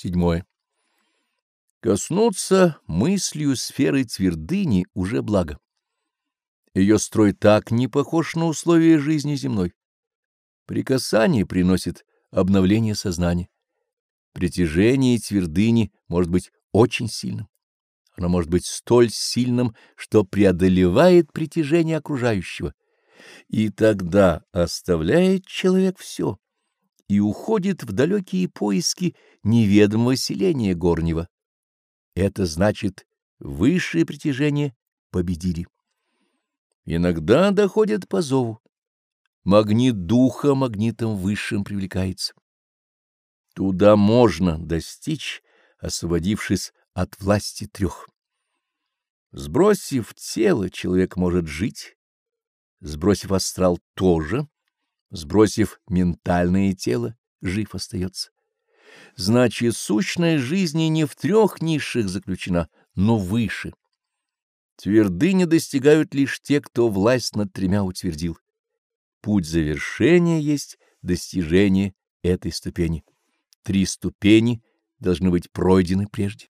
Седьмое. Коснуться мыслью сферы твердыни уже благо. Ее строй так не похож на условия жизни земной. Прикасание приносит обновление сознания. Притяжение твердыни может быть очень сильным. Оно может быть столь сильным, что преодолевает притяжение окружающего. И тогда оставляет человек все и уходит в далекие поиски неведомого селения горнего. Это значит, высшее притяжение победили. Иногда доходят по зову. Магнит духа магнитом высшим привлекается. Туда можно достичь, освободившись от власти трех. Сбросив тело, человек может жить, сбросив астрал тоже, сбросив ментальное тело, жив остается. Значит, сущность жизни не в трех низших заключена, но выше. Твердыни достигают лишь те, кто власть над тремя утвердил. Путь завершения есть достижение этой ступени. Три ступени должны быть пройдены прежде.